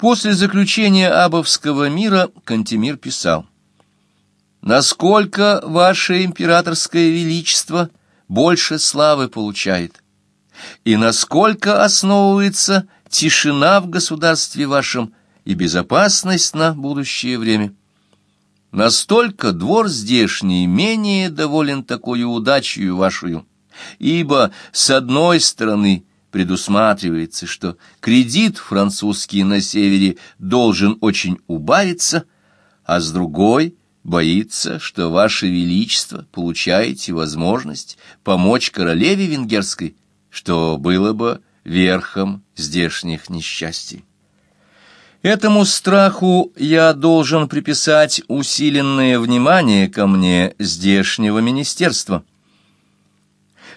После заключения Абовского мира Кантемир писал «Насколько ваше императорское величество больше славы получает, и насколько основывается тишина в государстве вашем и безопасность на будущее время». Настолько двор здешний менее доволен такой удачей вашей, ибо, с одной стороны, предусматривается, что кредит французский на севере должен очень убавиться, а с другой боится, что ваше величество получаете возможность помочь королеве венгерской, что было бы верхом здешних несчастий. Этому страху я должен приписать усиленное внимание ко мне здешнего министерства.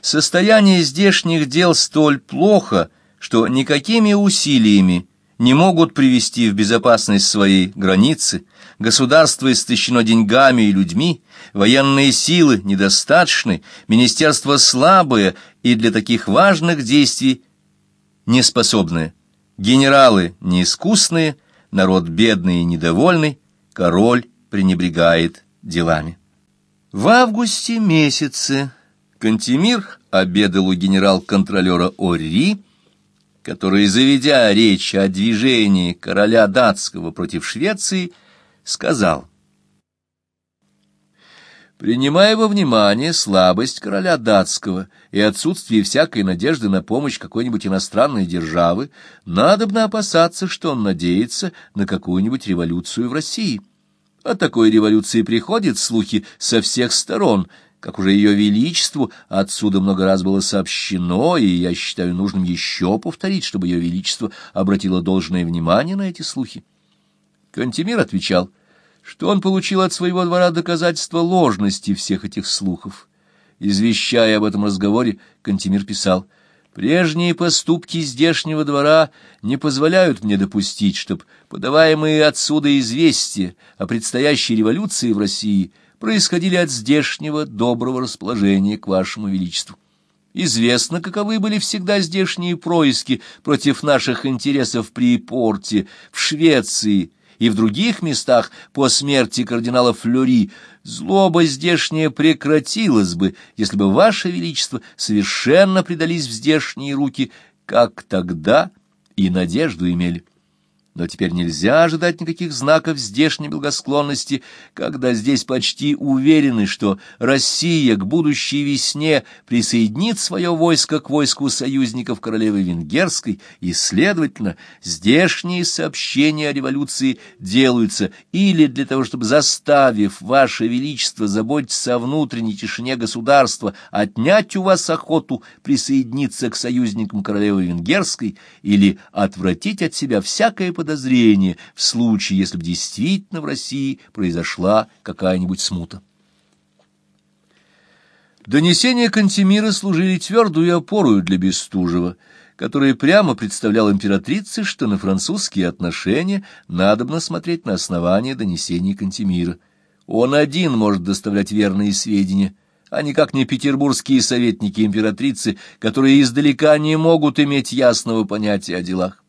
Состояние здешних дел столь плохо, что никакими усилиями не могут привести в безопасность своей границы, государство истощено деньгами и людьми, военные силы недостаточны, министерство слабое и для таких важных действий неспособное. Генералы неискусные, народ бедный и недовольный, король пренебрегает делами. В августе месяце Кантемир обедал у генерал-контролера Орри, который, заведя речь о движении короля датского против Швеции, сказал — Принимая во внимание слабость короля датского и отсутствие всякой надежды на помощь какой-нибудь иностранной державы, надобно опасаться, что он надеется на какую-нибудь революцию в России. О такой революции приходят слухи со всех сторон, как уже ее величеству отсюда много раз было сообщено, и я считаю нужным еще повторить, чтобы ее величество обратило должное внимание на эти слухи. Кантемир отвечал — что он получил от своего двора доказательства ложности всех этих слухов. Извещая об этом разговоре, Кантемир писал, «Прежние поступки здешнего двора не позволяют мне допустить, чтобы подаваемые отсюда известия о предстоящей революции в России происходили от здешнего доброго расположения к вашему величеству. Известно, каковы были всегда здешние происки против наших интересов при порте, в Швеции, и в других местах по смерти кардинала Флюри, злоба здешняя прекратилась бы, если бы Ваше Величество совершенно предались в здешние руки, как тогда и надежду имели. Но теперь нельзя ожидать никаких знаков здешней благосклонности, когда здесь почти уверены, что Россия к будущей весне присоединит свое войско к войску союзников королевы Венгерской, и, следовательно, здешние сообщения о революции делаются или для того, чтобы, заставив Ваше Величество заботиться о внутренней тишине государства, отнять у вас охоту присоединиться к союзникам королевы Венгерской, или отвратить от себя всякое подозрение в случае, если бы действительно в России произошла какая-нибудь смута. Донесения Кантемира служили твердую опору для Бестужева, который прямо представлял императрице, что на французские отношения надобно смотреть на основании донесений Кантемира. Он один может доставлять верные сведения, а никак не петербургские советники императрицы, которые издалека не могут иметь ясного понятия о делах.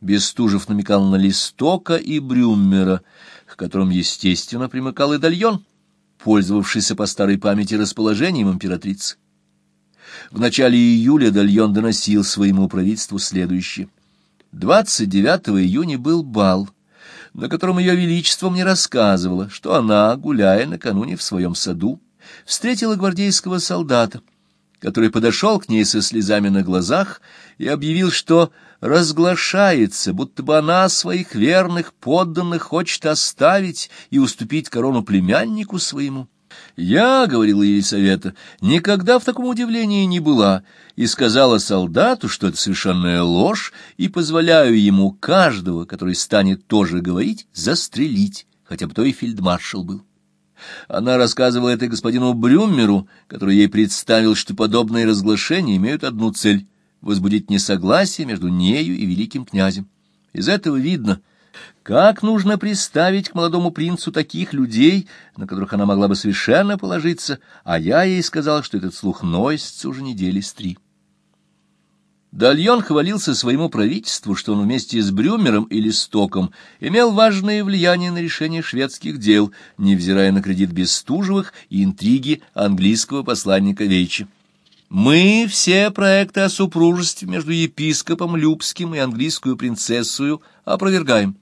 Бестужев намекал на Листока и Брюммера, к которым, естественно, примыкал и Дальон, пользовавшийся по старой памяти расположением императрицы. В начале июля Дальон доносил своему правительству следующее. 29 июня был бал, на котором ее величество мне рассказывало, что она, гуляя накануне в своем саду, встретила гвардейского солдата, который подошел к ней со слезами на глазах и объявил, что разглашается, будто бы она своих верных подданных хочет оставить и уступить корону племяннику своему. Я, — говорила Елисавета, — никогда в таком удивлении не была, и сказала солдату, что это совершенная ложь, и позволяю ему каждого, который станет тоже говорить, застрелить, хотя бы то и фельдмаршал был. Она рассказывала это господину Брюмеру, который ей представил, что подобные разглашения имеют одну цель возбудить несогласие между нею и великим князем. Из этого видно, как нужно представить к молодому принцу таких людей, на которых она могла бы совершенно положиться, а я ей сказал, что этот слух носится уже недели с три. Дальон хвалился своему правительству, что он вместе с Брюмером и Листоком имел важное влияние на решение шведских дел, невзирая на кредит Бестужевых и интриги английского посланника Вейча. Мы все проекты о супружестве между епископом Любским и английскую принцессою опровергаем.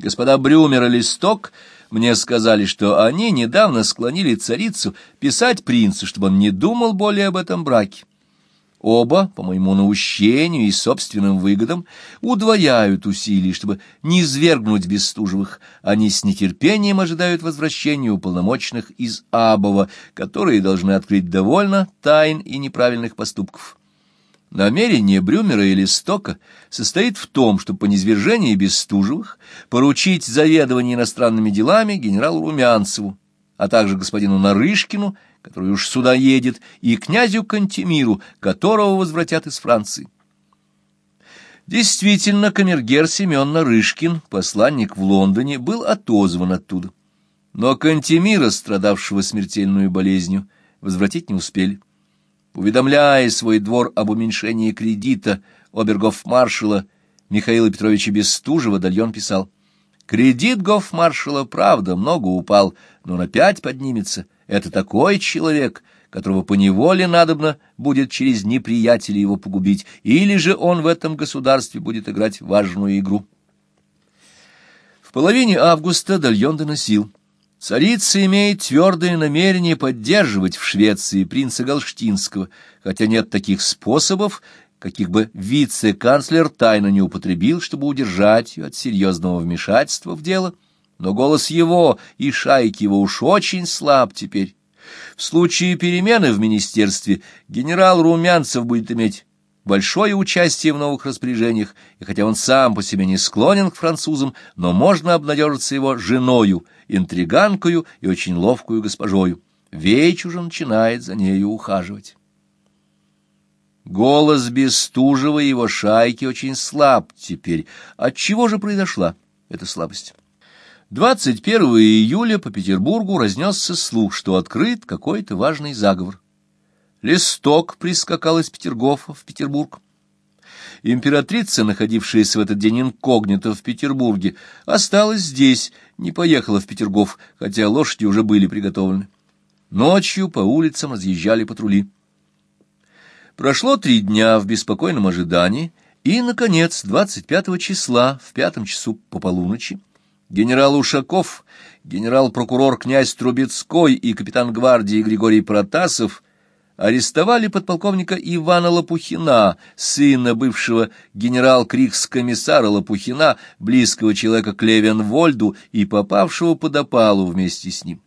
Господа Брюмер и Листок мне сказали, что они недавно склонили царицу писать принцу, чтобы он не думал более об этом браке. Оба, по моему наущению и собственным выгодам, удвояют усилий, чтобы не извергнуть Бестужевых. Они с нетерпением ожидают возвращения уполномоченных из Абова, которые должны открыть довольно тайн и неправильных поступков. Намерение Брюмера и Листока состоит в том, чтобы по низвержении Бестужевых поручить заведование иностранными делами генералу Румянцеву, а также господину Нарышкину, который уж сюда едет, и князю Кантемиру, которого возвратят из Франции. Действительно, камергер Семен Нарышкин, посланник в Лондоне, был отозван оттуда. Но Кантемира, страдавшего смертельную болезнью, возвратить не успели. Уведомляя свой двор об уменьшении кредита обергов-маршала Михаила Петровича Бестужева, Дальон писал, «Кредит гофмаршала, правда, много упал, но он опять поднимется. Это такой человек, которого поневоле надобно будет через неприятелей его погубить, или же он в этом государстве будет играть важную игру». В половине августа Дальон доносил, Царица имеет твердое намерение поддерживать в Швеции принца Галштинского, хотя нет таких способов, каких бы вице-канцлер тайно не употребил, чтобы удержать ее от серьезного вмешательства в дело, но голос его и шайки его уж очень слаб теперь. В случае перемены в министерстве генерал Румянцев будет иметь большое участие в новых распоряжениях, и хотя он сам по себе не склонен к французам, но можно обнадежиться его женою, интриганкою и очень ловкую госпожою. Веч уже начинает за нею ухаживать. Голос Бестужева и его шайки очень слаб теперь. От чего же произошла эта слабость? 21 июля по Петербургу разнесся слух, что открыт какой-то важный заговор. Листок прискакал из Петергофа в Петербург. Императрица, находившаяся в этот день инкогнито в Петербурге, осталась здесь, не поехала в Петергоф, хотя лошади уже были приготовлены. Ночью по улицам разъезжали патрули. Прошло три дня в беспокойном ожидании, и, наконец, 25 числа, в пятом часу по полуночи, генерал Ушаков, генерал-прокурор князь Трубецкой и капитан гвардии Григорий Протасов арестовали подполковника Ивана Лопухина, сына бывшего генерал-крикс-комиссара Лопухина, близкого человека к Левенвольду и попавшего под опалу вместе с ним.